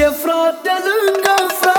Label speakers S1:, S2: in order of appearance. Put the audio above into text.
S1: e frate lângă frate